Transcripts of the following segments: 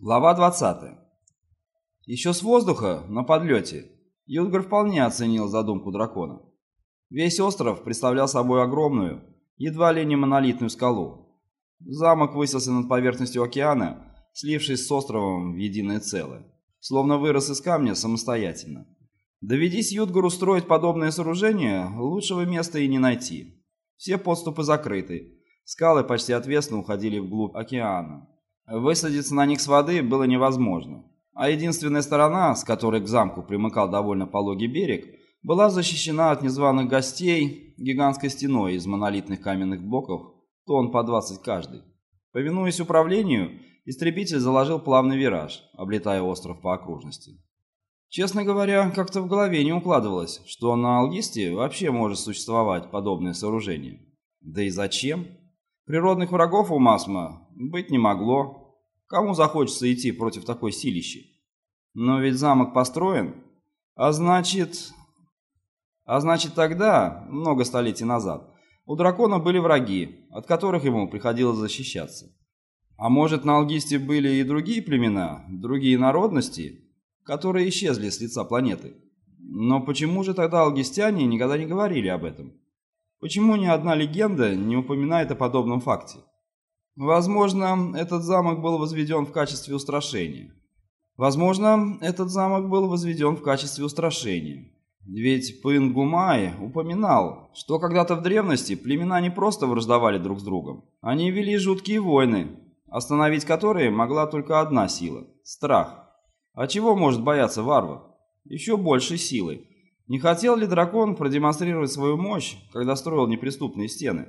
Глава 20. Еще с воздуха, на подлете, Юдгар вполне оценил задумку дракона. Весь остров представлял собой огромную, едва ли не монолитную скалу. Замок высился над поверхностью океана, слившись с островом в единое целое, словно вырос из камня самостоятельно. Доведись Юдгару строить подобное сооружение, лучшего места и не найти. Все подступы закрыты, скалы почти отвесно уходили вглубь океана, Высадиться на них с воды было невозможно, а единственная сторона, с которой к замку примыкал довольно пологий берег, была защищена от незваных гостей гигантской стеной из монолитных каменных блоков, тонн по 20 каждый. Повинуясь управлению, истребитель заложил плавный вираж, облетая остров по окружности. Честно говоря, как-то в голове не укладывалось, что на Алгисте вообще может существовать подобное сооружение. Да и зачем? Природных врагов у Масма быть не могло. Кому захочется идти против такой силищи? Но ведь замок построен, а значит... А значит тогда, много столетий назад, у дракона были враги, от которых ему приходилось защищаться. А может, на Алгисте были и другие племена, другие народности, которые исчезли с лица планеты? Но почему же тогда алгистяне никогда не говорили об этом? Почему ни одна легенда не упоминает о подобном факте? Возможно, этот замок был возведен в качестве устрашения. Возможно, этот замок был возведен в качестве устрашения. Ведь Пынгумай упоминал, что когда-то в древности племена не просто враждовали друг с другом. Они вели жуткие войны, остановить которые могла только одна сила – страх. А чего может бояться варвар? Еще большей силы не хотел ли дракон продемонстрировать свою мощь, когда строил неприступные стены?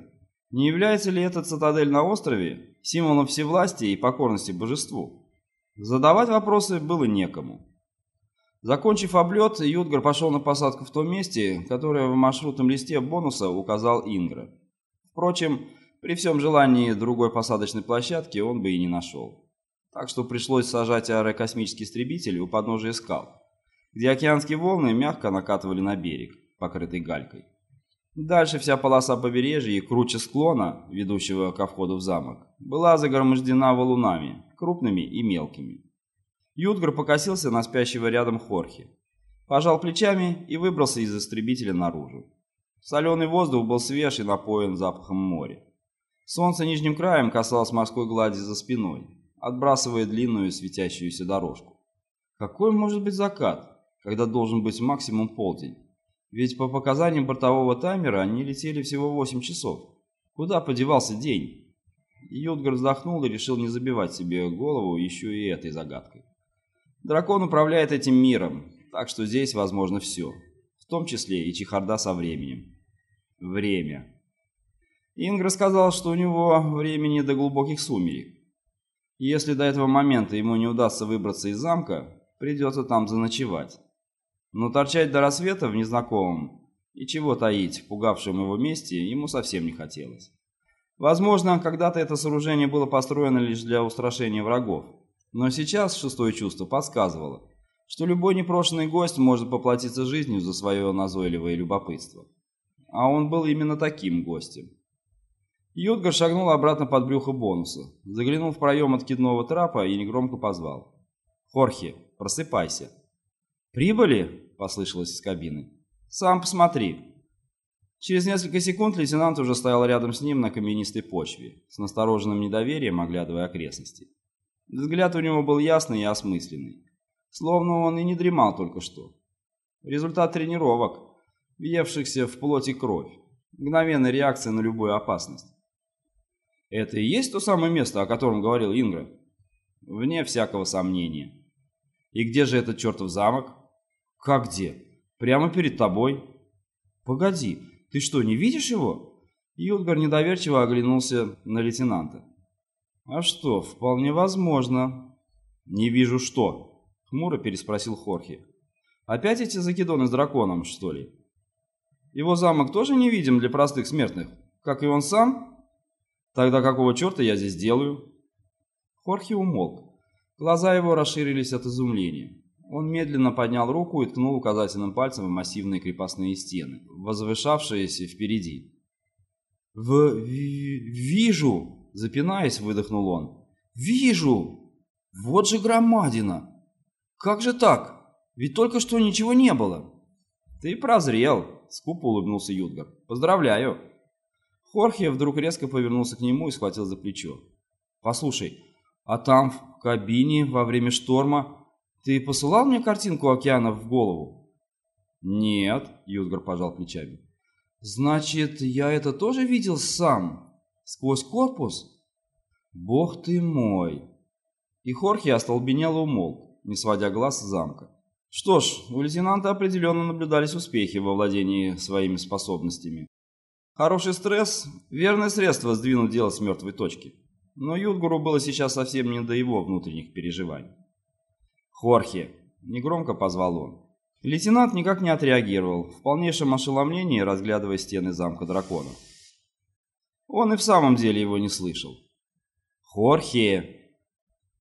Не является ли эта цитадель на острове символом всевластия и покорности божеству? Задавать вопросы было некому. Закончив облет, Юдгар пошел на посадку в том месте, которое в маршрутном листе бонуса указал Ингра. Впрочем, при всем желании другой посадочной площадки он бы и не нашел. Так что пришлось сажать аэрокосмический истребитель у подножия скал где океанские волны мягко накатывали на берег, покрытый галькой. Дальше вся полоса побережья и круче склона, ведущего ко входу в замок, была загромождена валунами, крупными и мелкими. Ютгар покосился на спящего рядом Хорхи, пожал плечами и выбрался из истребителя наружу. Соленый воздух был свеж и напоен запахом моря. Солнце нижним краем касалось морской глади за спиной, отбрасывая длинную светящуюся дорожку. Какой может быть закат? когда должен быть максимум полдень. Ведь по показаниям бортового таймера они летели всего 8 часов. Куда подевался день? Юдгар вздохнул и решил не забивать себе голову еще и этой загадкой. Дракон управляет этим миром, так что здесь возможно все, в том числе и чехарда со временем. Время. Ингра сказал, что у него времени до глубоких сумерек. Если до этого момента ему не удастся выбраться из замка, придется там заночевать. Но торчать до рассвета в незнакомом и чего таить в пугавшем его месте ему совсем не хотелось. Возможно, когда-то это сооружение было построено лишь для устрашения врагов, но сейчас шестое чувство подсказывало, что любой непрошенный гость может поплатиться жизнью за свое назойливое любопытство. А он был именно таким гостем. Юдгар шагнул обратно под брюхо бонуса, заглянул в проем откидного трапа и негромко позвал. «Хорхе, просыпайся!» «Прибыли?» — послышалось из кабины. «Сам посмотри». Через несколько секунд лейтенант уже стоял рядом с ним на каменистой почве, с настороженным недоверием оглядывая окрестности. Взгляд у него был ясный и осмысленный, словно он и не дремал только что. Результат тренировок, въевшихся в плоть и кровь, мгновенная реакция на любую опасность. Это и есть то самое место, о котором говорил Ингра? Вне всякого сомнения. И где же этот чертов замок? «Как где? Прямо перед тобой». «Погоди, ты что, не видишь его?» Юдгар недоверчиво оглянулся на лейтенанта. «А что, вполне возможно». «Не вижу что», — хмуро переспросил Хорхе. «Опять эти закидоны с драконом, что ли?» «Его замок тоже невидим для простых смертных, как и он сам?» «Тогда какого черта я здесь делаю?» Хорхе умолк. Глаза его расширились от изумления. Он медленно поднял руку и ткнул указательным пальцем в массивные крепостные стены, возвышавшиеся впереди. «В... вижу!» — запинаясь, выдохнул он. «Вижу!» Вот же громадина! Как же так? Ведь только что ничего не было. Ты прозрел, скупо улыбнулся Юдгар. Поздравляю. Хорхе вдруг резко повернулся к нему и схватил за плечо. Послушай, а там, в кабине, во время шторма, ты посылал мне картинку океана в голову? Нет, Юдгар пожал плечами. Значит, я это тоже видел сам? Сквозь корпус? Бог ты мой! И Хорхе остолбенело умолк, не сводя глаз с замка. Что ж, у лейтенанта определенно наблюдались успехи во владении своими способностями. Хороший стресс – верное средство сдвинуть дело с мертвой точки. Но Юдгуру было сейчас совсем не до его внутренних переживаний. «Хорхе!» – негромко позвал он. Лейтенант никак не отреагировал, в полнейшем ошеломлении разглядывая стены замка дракона. Он и в самом деле его не слышал. «Хорхе!»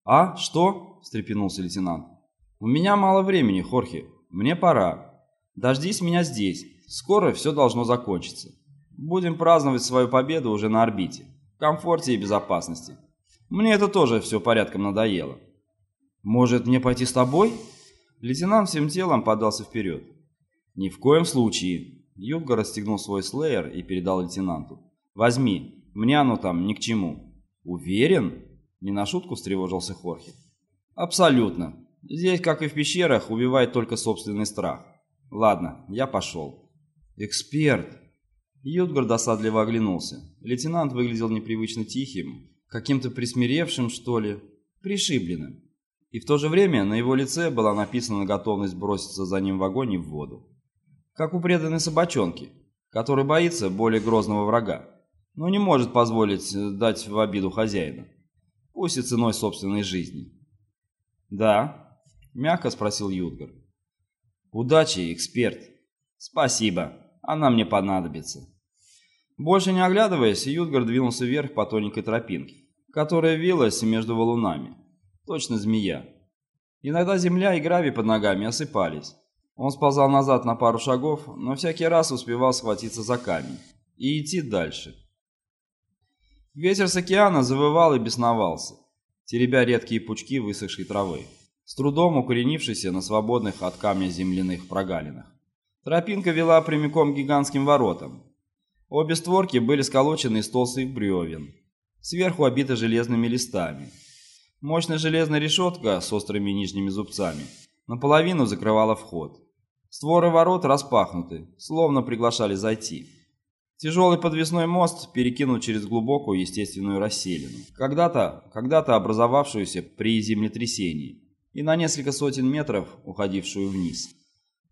«А, что?» – встрепенулся лейтенант. «У меня мало времени, Хорхе. Мне пора. Дождись меня здесь. Скоро все должно закончиться. Будем праздновать свою победу уже на орбите. В комфорте и безопасности. Мне это тоже все порядком надоело». «Может, мне пойти с тобой?» Лейтенант всем телом подался вперед. «Ни в коем случае». Юдга расстегнул свой слеер и передал лейтенанту. «Возьми. Мне оно там ни к чему». «Уверен?» Не на шутку встревожился Хорхе. «Абсолютно. Здесь, как и в пещерах, убивает только собственный страх. Ладно, я пошел». «Эксперт!» Ютгар досадливо оглянулся. Лейтенант выглядел непривычно тихим, каким-то присмиревшим, что ли, пришибленным. И в то же время на его лице была написана готовность броситься за ним в огонь и в воду. Как у преданной собачонки, который боится более грозного врага, но не может позволить дать в обиду хозяина пусть и ценой собственной жизни. «Да?» – мягко спросил Юдгар. «Удачи, эксперт!» «Спасибо, она мне понадобится». Больше не оглядываясь, Юдгар двинулся вверх по тоненькой тропинке, которая вилась между валунами, точно змея. Иногда земля и гравий под ногами осыпались. Он сползал назад на пару шагов, но всякий раз успевал схватиться за камень и идти дальше. Ветер с океана завывал и бесновался, теребя редкие пучки высохшей травы, с трудом укоренившейся на свободных от камня земляных прогалинах. Тропинка вела прямиком к гигантским воротам. Обе створки были сколочены из толстых бревен, сверху обиты железными листами. Мощная железная решетка с острыми нижними зубцами наполовину закрывала вход. Створы ворот распахнуты, словно приглашали зайти. Тяжелый подвесной мост перекинут через глубокую естественную расселину, когда-то когда образовавшуюся при землетрясении, и на несколько сотен метров уходившую вниз.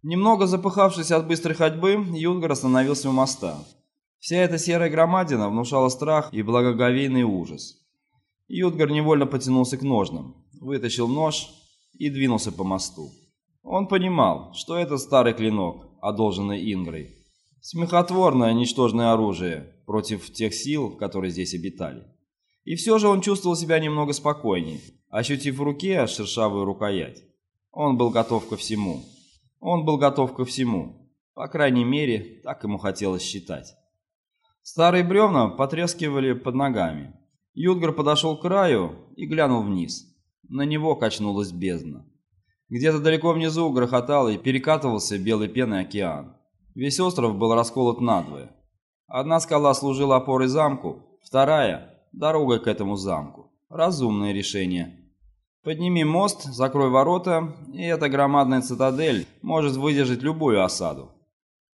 Немного запыхавшись от быстрой ходьбы, Юнгар остановился у моста. Вся эта серая громадина внушала страх и благоговейный ужас. Юдгар невольно потянулся к ножнам, вытащил нож и двинулся по мосту. Он понимал, что это старый клинок, одолженный Ингрой, Смехотворное ничтожное оружие против тех сил, которые здесь обитали. И все же он чувствовал себя немного спокойнее, ощутив в руке шершавую рукоять. Он был готов ко всему. Он был готов ко всему. По крайней мере, так ему хотелось считать. Старые бревна потрескивали под ногами. Юдгар подошел к краю и глянул вниз. На него качнулась бездна. Где-то далеко внизу грохотал и перекатывался белой пеной океан. Весь остров был расколот надвое. Одна скала служила опорой замку, вторая – дорогой к этому замку. Разумное решение. Подними мост, закрой ворота, и эта громадная цитадель может выдержать любую осаду.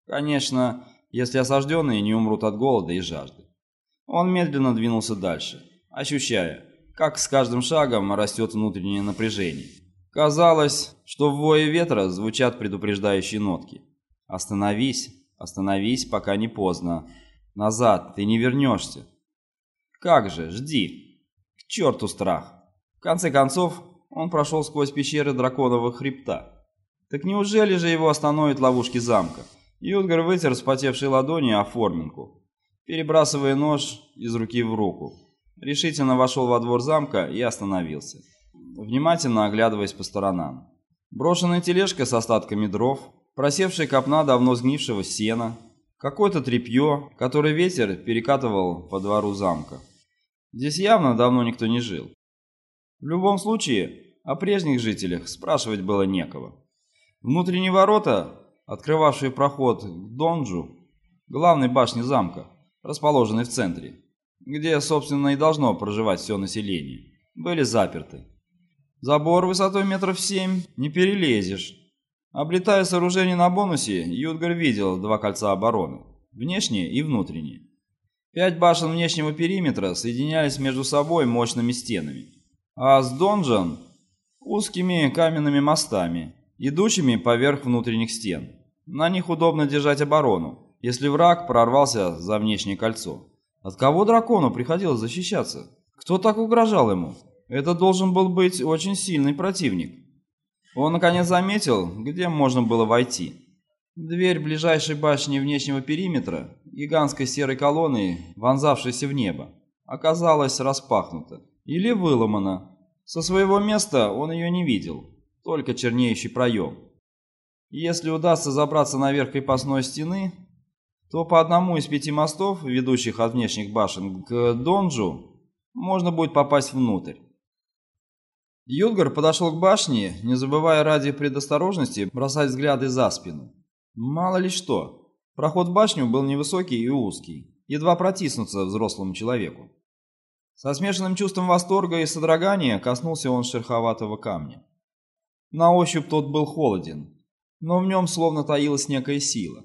Конечно, если осажденные не умрут от голода и жажды. Он медленно двинулся дальше, ощущая, как с каждым шагом растет внутреннее напряжение. Казалось, что в вое ветра звучат предупреждающие нотки. Остановись, остановись, пока не поздно. Назад, ты не вернешься. Как же, жди. К черту страх. В конце концов, он прошел сквозь пещеры драконового хребта. Так неужели же его остановят ловушки замка? Юдгар вытер вспотевшей ладони о форминку, перебрасывая нож из руки в руку. Решительно вошел во двор замка и остановился, внимательно оглядываясь по сторонам. Брошенная тележка с остатками дров, просевшая копна давно сгнившего сена, какое-то тряпье, которое ветер перекатывал по двору замка. Здесь явно давно никто не жил. В любом случае, о прежних жителях спрашивать было некого. Внутренние ворота, открывавшие проход к Донджу, главной башне замка, расположенной в центре, где, собственно, и должно проживать все население, были заперты. Забор высотой метров семь не перелезешь. Облетая сооружение на бонусе, Юдгар видел два кольца обороны, внешние и внутренние. Пять башен внешнего периметра соединялись между собой мощными стенами, а с донжон – узкими каменными мостами, идущими поверх внутренних стен. На них удобно держать оборону, если враг прорвался за внешнее кольцо. От кого дракону приходилось защищаться? Кто так угрожал ему? Это должен был быть очень сильный противник. Он наконец заметил, где можно было войти. Дверь ближайшей башни внешнего периметра, гигантской серой колонны, вонзавшейся в небо, оказалась распахнута или выломана. Со своего места он ее не видел, только чернеющий проем. Если удастся забраться наверх крепостной стены, то по одному из пяти мостов, ведущих от внешних башен к Донджу, можно будет попасть внутрь. Юдгар подошел к башне, не забывая ради предосторожности бросать взгляды за спину. Мало ли что. Проход в башню был невысокий и узкий, едва протиснуться взрослому человеку. Со смешанным чувством восторга и содрогания коснулся он шероховатого камня. На ощупь тот был холоден, но в нем словно таилась некая сила.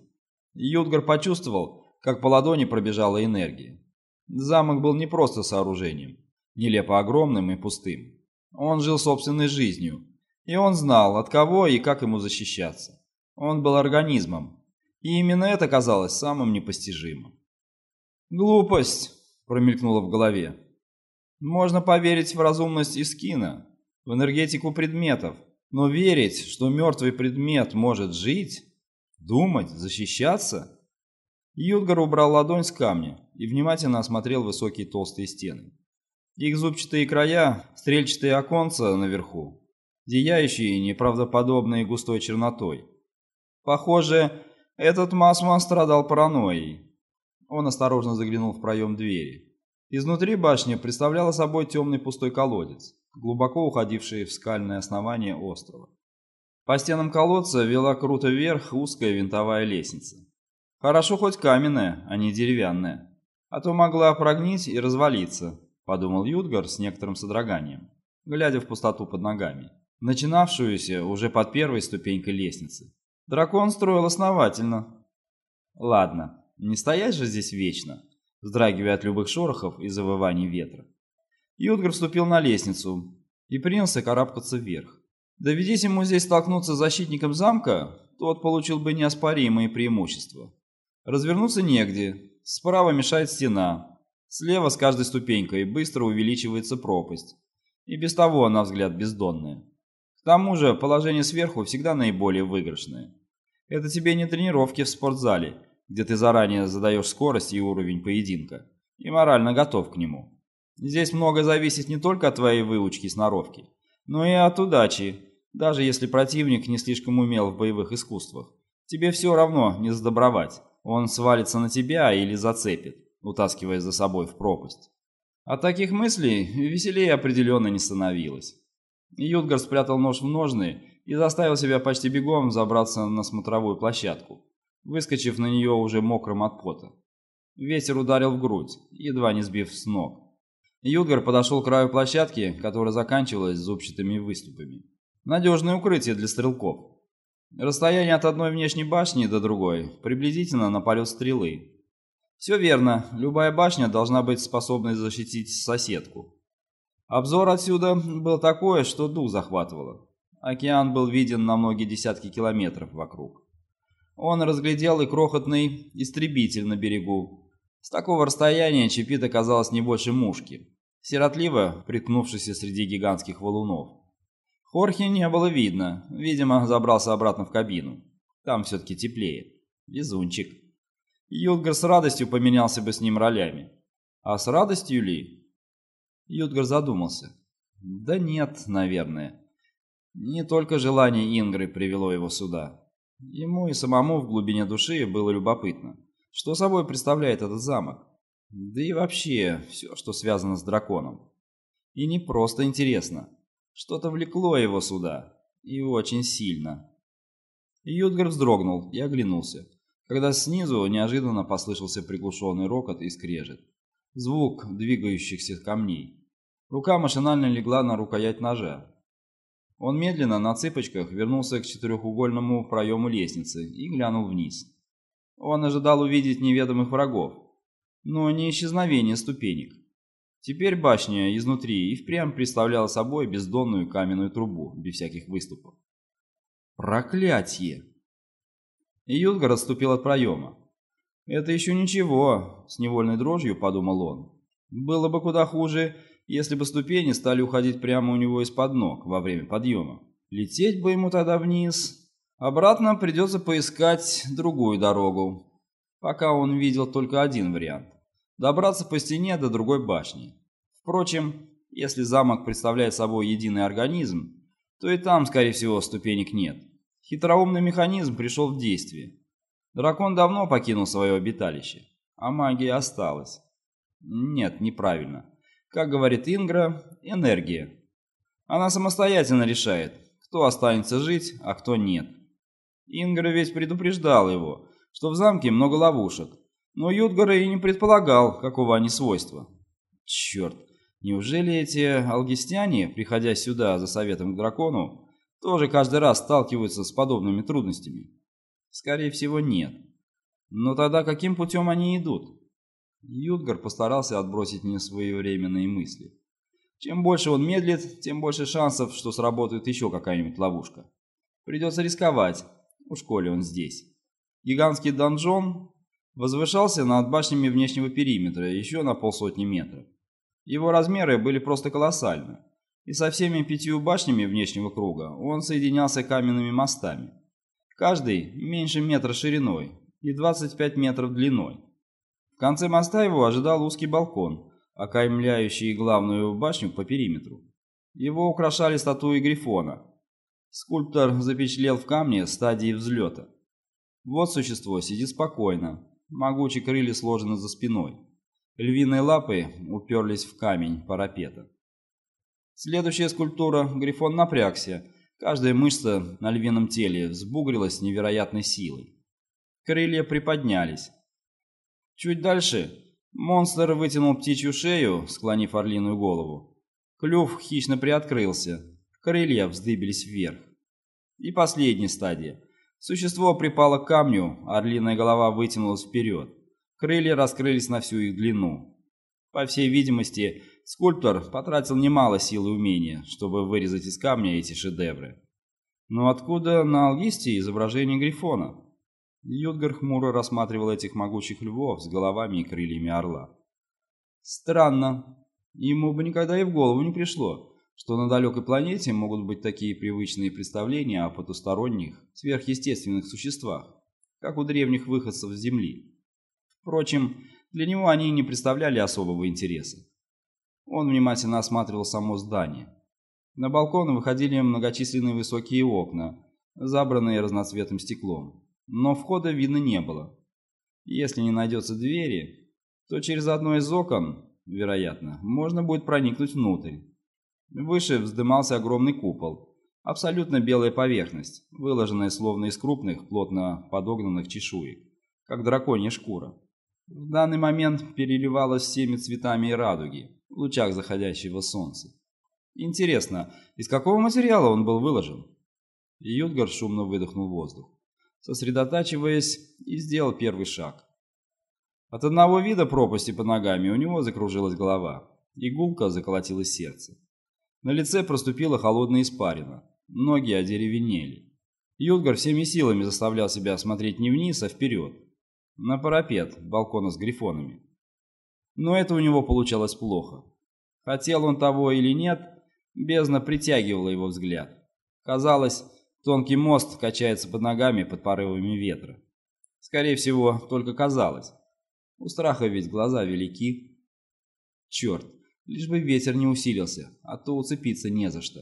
Юдгар почувствовал, как по ладони пробежала энергия. Замок был не просто сооружением, нелепо огромным и пустым. Он жил собственной жизнью, и он знал, от кого и как ему защищаться. Он был организмом, и именно это казалось самым непостижимым. «Глупость!» – промелькнуло в голове. «Можно поверить в разумность Искина, в энергетику предметов, но верить, что мертвый предмет может жить, думать, защищаться?» Юдгар убрал ладонь с камня и внимательно осмотрел высокие толстые стены. Их зубчатые края, стрельчатые оконца наверху, зияющие неправдоподобной густой чернотой, Похоже, этот Масман страдал паранойей. Он осторожно заглянул в проем двери. Изнутри башня представляла собой темный пустой колодец, глубоко уходивший в скальное основание острова. По стенам колодца вела круто вверх узкая винтовая лестница. Хорошо хоть каменная, а не деревянная, а то могла прогнить и развалиться, подумал Юдгар с некоторым содроганием, глядя в пустоту под ногами, начинавшуюся уже под первой ступенькой лестницы. Дракон строил основательно. Ладно, не стоять же здесь вечно, вздрагивая от любых шорохов и завываний ветра. Ютгар вступил на лестницу и принялся карабкаться вверх. Доведись ему здесь столкнуться с защитником замка, тот получил бы неоспоримые преимущества. Развернуться негде, справа мешает стена, слева с каждой ступенькой быстро увеличивается пропасть. И без того, на взгляд, бездонная. К тому же положение сверху всегда наиболее выигрышное. Это тебе не тренировки в спортзале, где ты заранее задаешь скорость и уровень поединка, и морально готов к нему. Здесь многое зависит не только от твоей выучки и сноровки, но и от удачи, даже если противник не слишком умел в боевых искусствах. Тебе все равно не сдобровать, он свалится на тебя или зацепит, утаскивая за собой в пропасть. От таких мыслей веселее определенно не становилось. Ютгар спрятал нож в ножны и заставил себя почти бегом забраться на смотровую площадку, выскочив на нее уже мокрым от пота. Ветер ударил в грудь, едва не сбив с ног. Ютгар подошел к краю площадки, которая заканчивалась зубчатыми выступами. Надежное укрытие для стрелков. Расстояние от одной внешней башни до другой приблизительно на полет стрелы. Все верно, любая башня должна быть способной защитить соседку. Обзор отсюда был такой, что дух захватывало. Океан был виден на многие десятки километров вокруг. Он разглядел и крохотный истребитель на берегу. С такого расстояния Чепит оказалась не больше мушки, сиротливо приткнувшейся среди гигантских валунов. Хорхе не было видно, видимо, забрался обратно в кабину. Там все-таки теплее. Везунчик. Юдгар с радостью поменялся бы с ним ролями. А с радостью ли? Ютгар задумался. Да нет, наверное. Не только желание Ингры привело его сюда. Ему и самому в глубине души было любопытно, что собой представляет этот замок. Да и вообще, все, что связано с драконом. И не просто интересно. Что-то влекло его сюда. И очень сильно. Ютгар вздрогнул и оглянулся, когда снизу неожиданно послышался приглушенный рокот и скрежет. Звук двигающихся камней. Рука машинально легла на рукоять ножа. Он медленно на цыпочках вернулся к четырехугольному проему лестницы и глянул вниз. Он ожидал увидеть неведомых врагов, но не исчезновение ступенек. Теперь башня изнутри и впрямь представляла собой бездонную каменную трубу, без всяких выступов. Проклятье! Ютгар отступил от проема. «Это еще ничего», — с невольной дрожью подумал он. «Было бы куда хуже, если бы ступени стали уходить прямо у него из-под ног во время подъема. Лететь бы ему тогда вниз. Обратно придется поискать другую дорогу. Пока он видел только один вариант добраться по стене до другой башни. Впрочем, если замок представляет собой единый организм, то и там, скорее всего, ступенек нет. Хитроумный механизм пришел в действие. Дракон давно покинул свое обиталище, а магия осталась. Нет, неправильно. Как говорит Ингра, энергия. Она самостоятельно решает, кто останется жить, а кто нет. Ингра ведь предупреждал его, что в замке много ловушек, но Юдгар и не предполагал, какого они свойства. Черт, неужели эти алгистяне, приходя сюда за советом к дракону, тоже каждый раз сталкиваются с подобными трудностями? Скорее всего, нет. Но тогда каким путем они идут? Юдгар постарался отбросить несвоевременные мысли. Чем больше он медлит, тем больше шансов, что сработает еще какая-нибудь ловушка. Придется рисковать, уж коли он здесь. Гигантский донжон возвышался над башнями внешнего периметра еще на полсотни метров. Его размеры были просто колоссальны, и со всеми пятью башнями внешнего круга он соединялся каменными мостами. Каждый меньше метра шириной и 25 метров длиной. В конце моста его ожидал узкий балкон, окаймляющий главную башню по периметру. Его украшали статуи Грифона. Скульптор запечатлел в камне стадии взлета. Вот существо сидит спокойно, Могучие крылья сложены за спиной. Львиные лапы уперлись в камень парапета. Следующая скульптура Грифон напрягся. Каждая мышца на львином теле взбугрилась невероятной силой. Крылья приподнялись. Чуть дальше монстр вытянул птичью шею, склонив орлиную голову. Клюв хищно приоткрылся. Крылья вздыбились вверх. И последняя стадия. Существо припало к камню, орлиная голова вытянулась вперед. Крылья раскрылись на всю их длину. По всей видимости, скульптор потратил немало сил и умения, чтобы вырезать из камня эти шедевры. Но откуда на алгисте изображение Грифона? Юдгар хмуро рассматривал этих могучих львов с головами и крыльями орла. Странно. Ему бы никогда и в голову не пришло, что на далекой планете могут быть такие привычные представления о потусторонних, сверхъестественных существах, как у древних выходцев с Земли. Впрочем, для него они не представляли особого интереса. Он внимательно осматривал само здание. На балкон выходили многочисленные высокие окна, забранные разноцветным стеклом, но входа видно не было. Если не найдется двери, то через одно из окон, вероятно, можно будет проникнуть внутрь. Выше вздымался огромный купол. Абсолютно белая поверхность, выложенная словно из крупных, плотно подогнанных чешуек, как драконья шкура. В данный момент переливалась всеми цветами и радуги в лучах заходящего солнца. Интересно, из какого материала он был выложен? Ютгар шумно выдохнул воздух, сосредотачиваясь, и сделал первый шаг. От одного вида пропасти под ногами у него закружилась голова, игулка заколотилось сердце. На лице проступила холодная испарина, ноги одеревенели. Юдгар всеми силами заставлял себя смотреть не вниз, а вперед, на парапет балкона с грифонами. Но это у него получалось плохо. Хотел он того или нет, бездна притягивала его взгляд. Казалось, тонкий мост качается под ногами под порывами ветра. Скорее всего, только казалось. У страха ведь глаза велики. Черт, Лишь бы ветер не усилился, а то уцепиться не за что.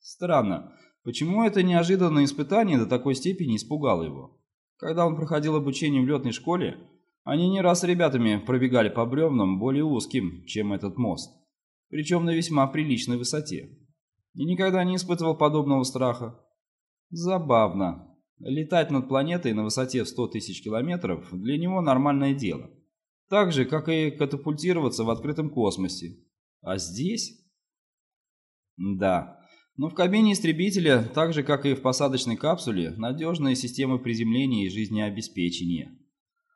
Странно, почему это неожиданное испытание до такой степени испугало его? Когда он проходил обучение в летной школе, они не раз с ребятами пробегали по бревнам более узким, чем этот мост. причем на весьма приличной высоте. И никогда не испытывал подобного страха. Забавно. Летать над планетой на высоте в 100 тысяч километров для него нормальное дело. Так же, как и катапультироваться в открытом космосе. А здесь? Да. Но в кабине истребителя, так же, как и в посадочной капсуле, надежные системы приземления и жизнеобеспечения.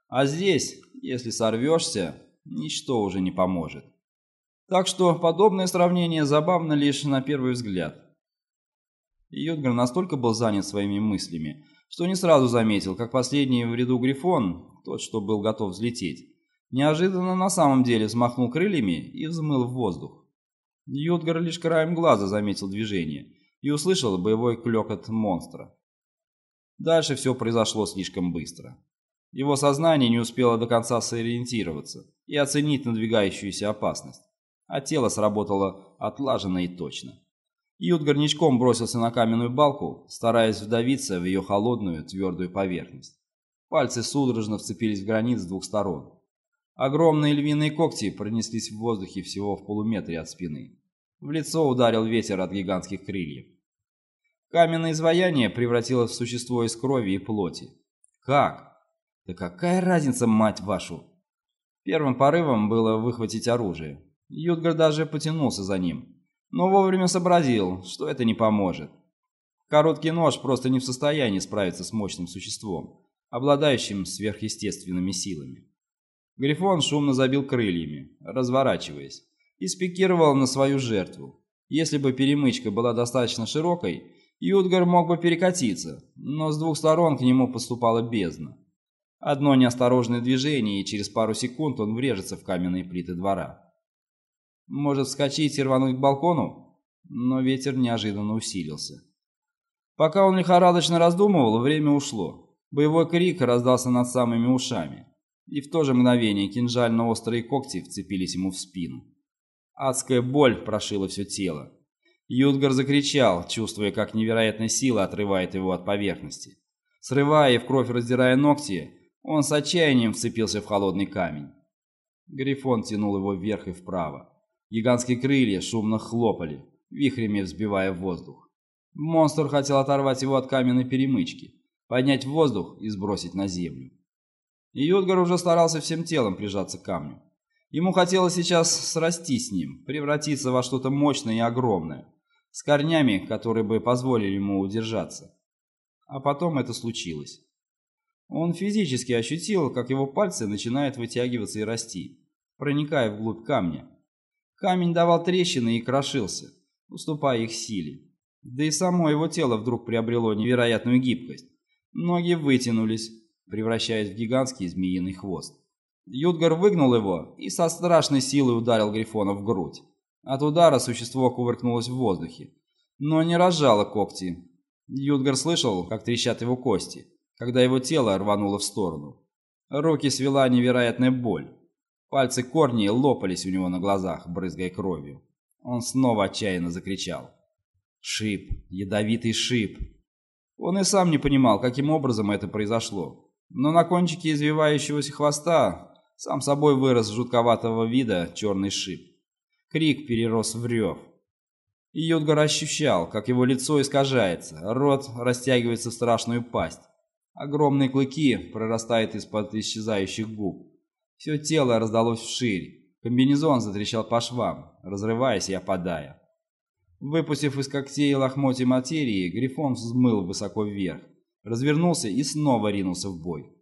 А здесь, если сорвешься, ничто уже не поможет. Так что подобное сравнение забавно лишь на первый взгляд. Йодгар настолько был занят своими мыслями, что не сразу заметил, как последний в ряду Грифон, тот, что был готов взлететь, неожиданно на самом деле взмахнул крыльями и взмыл в воздух. Йодгар лишь краем глаза заметил движение и услышал боевой клёкот монстра. Дальше все произошло слишком быстро. Его сознание не успело до конца сориентироваться и оценить надвигающуюся опасность, а тело сработало отлаженно и точно. Ют горничком бросился на каменную балку, стараясь вдавиться в ее холодную, твердую поверхность. Пальцы судорожно вцепились в гранит с двух сторон. Огромные львиные когти пронеслись в воздухе всего в полуметре от спины. В лицо ударил ветер от гигантских крыльев. Каменное изваяние превратилось в существо из крови и плоти. Как? Да какая разница, мать вашу? Первым порывом было выхватить оружие. Ютгар даже потянулся за ним, но вовремя сообразил, что это не поможет. Короткий нож просто не в состоянии справиться с мощным существом, обладающим сверхъестественными силами. Грифон шумно забил крыльями, разворачиваясь, и спикировал на свою жертву. Если бы перемычка была достаточно широкой, Ютгар мог бы перекатиться, но с двух сторон к нему поступала бездна. Одно неосторожное движение, и через пару секунд он врежется в каменные плиты двора. Может вскочить и рвануть к балкону? Но ветер неожиданно усилился. Пока он лихорадочно раздумывал, время ушло. Боевой крик раздался над самыми ушами. И в то же мгновение кинжально-острые когти вцепились ему в спину. Адская боль прошила все тело. Ютгар закричал, чувствуя, как невероятная сила отрывает его от поверхности. Срывая и в кровь раздирая ногти, он с отчаянием вцепился в холодный камень. Грифон тянул его вверх и вправо. Гигантские крылья шумно хлопали, вихрями взбивая воздух. Монстр хотел оторвать его от каменной перемычки, поднять в воздух и сбросить на землю. И Йодгар уже старался всем телом прижаться к камню. Ему хотелось сейчас срасти с ним, превратиться во что-то мощное и огромное, с корнями, которые бы позволили ему удержаться. А потом это случилось. Он физически ощутил, как его пальцы начинают вытягиваться и расти, проникая вглубь камня, Камень давал трещины и крошился, уступая их силе. Да и само его тело вдруг приобрело невероятную гибкость. Ноги вытянулись, превращаясь в гигантский змеиный хвост. Юдгар выгнул его и со страшной силой ударил Грифона в грудь. От удара существо кувыркнулось в воздухе, но не разжало когти. Юдгар слышал, как трещат его кости, когда его тело рвануло в сторону. Руки свела невероятная боль. Пальцы корни лопались у него на глазах, брызгая кровью. Он снова отчаянно закричал. «Шип! Ядовитый шип!» Он и сам не понимал, каким образом это произошло. Но на кончике извивающегося хвоста сам собой вырос жутковатого вида черный шип. Крик перерос в рев. И Йодгар ощущал, как его лицо искажается, рот растягивается в страшную пасть. Огромные клыки прорастают из-под исчезающих губ. Все тело раздалось вширь, комбинезон затрещал по швам, разрываясь и опадая. Выпустив из когтей лохмотья материи, Грифон взмыл высоко вверх, развернулся и снова ринулся в бой.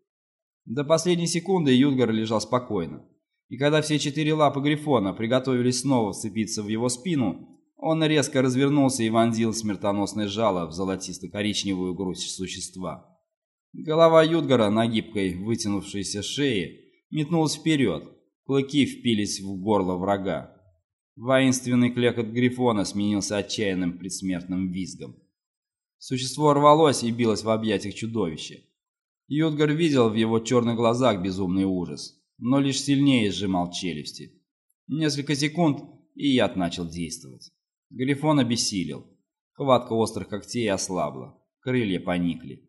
До последней секунды Юдгар лежал спокойно, и когда все четыре лапы Грифона приготовились снова вцепиться в его спину, он резко развернулся и вонзил смертоносное жало в золотисто-коричневую грудь существа. Голова Юдгара на гибкой, вытянувшейся шее метнулась вперед, клыки впились в горло врага. Воинственный клекот Грифона сменился отчаянным предсмертным визгом. Существо рвалось и билось в объятиях чудовища. Ютгар видел в его черных глазах безумный ужас, но лишь сильнее сжимал челюсти. Несколько секунд, и яд начал действовать. Грифон обессилел. Хватка острых когтей ослабла, крылья поникли.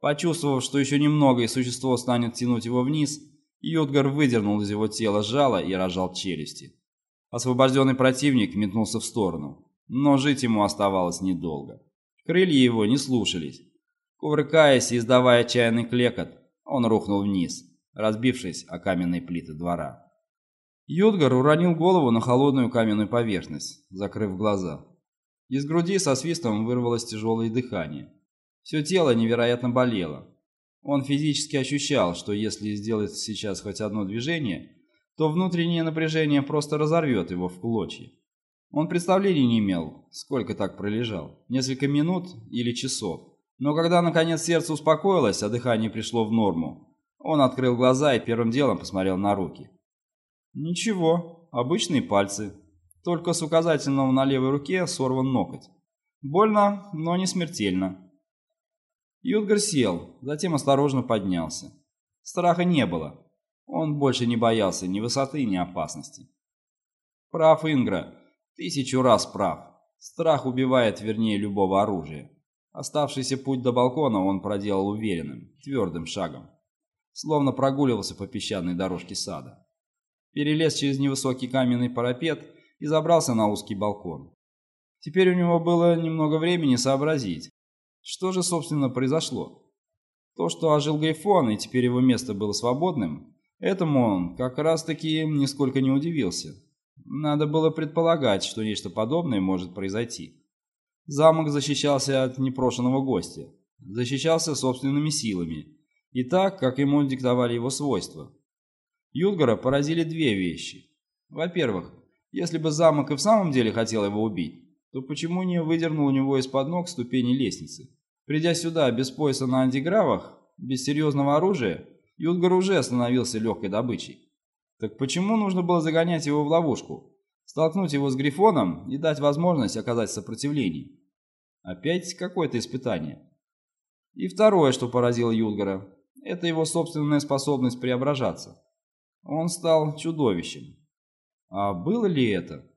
Почувствовав, что еще немного и существо станет тянуть его вниз, Йодгар выдернул из его тела жало и рожал челюсти. Освобожденный противник метнулся в сторону, но жить ему оставалось недолго. Крылья его не слушались. Кувыркаясь и издавая отчаянный клекот, он рухнул вниз, разбившись о каменные плиты двора. Юдгар уронил голову на холодную каменную поверхность, закрыв глаза. Из груди со свистом вырвалось тяжелое дыхание. Все тело невероятно болело. Он физически ощущал, что если сделать сейчас хоть одно движение, то внутреннее напряжение просто разорвет его в клочья. Он представления не имел, сколько так пролежал, несколько минут или часов. Но когда наконец сердце успокоилось, а дыхание пришло в норму, он открыл глаза и первым делом посмотрел на руки. Ничего, обычные пальцы. Только с указательного на левой руке сорван ноготь. Больно, но не смертельно. Юдгар сел, затем осторожно поднялся. Страха не было. Он больше не боялся ни высоты, ни опасности. Прав Ингра, тысячу раз прав. Страх убивает вернее любого оружия. Оставшийся путь до балкона он проделал уверенным, твердым шагом, словно прогуливался по песчаной дорожке сада перелез через невысокий каменный парапет и забрался на узкий балкон. Теперь у него было немного времени сообразить, что же, собственно, произошло. То, что ожил Грифон, и теперь его место было свободным, этому он как раз-таки нисколько не удивился. Надо было предполагать, что нечто подобное может произойти. Замок защищался от непрошенного гостя, защищался собственными силами, и так, как ему диктовали его свойства. Юдгара поразили две вещи. Во-первых, если бы замок и в самом деле хотел его убить, то почему не выдернул у него из-под ног ступени лестницы? Придя сюда без пояса на антигравах, без серьезного оружия, Юдгар уже становился легкой добычей. Так почему нужно было загонять его в ловушку, столкнуть его с Грифоном и дать возможность оказать сопротивление? Опять какое-то испытание. И второе, что поразило Юдгара, это его собственная способность преображаться. Он стал чудовищем. А было ли это?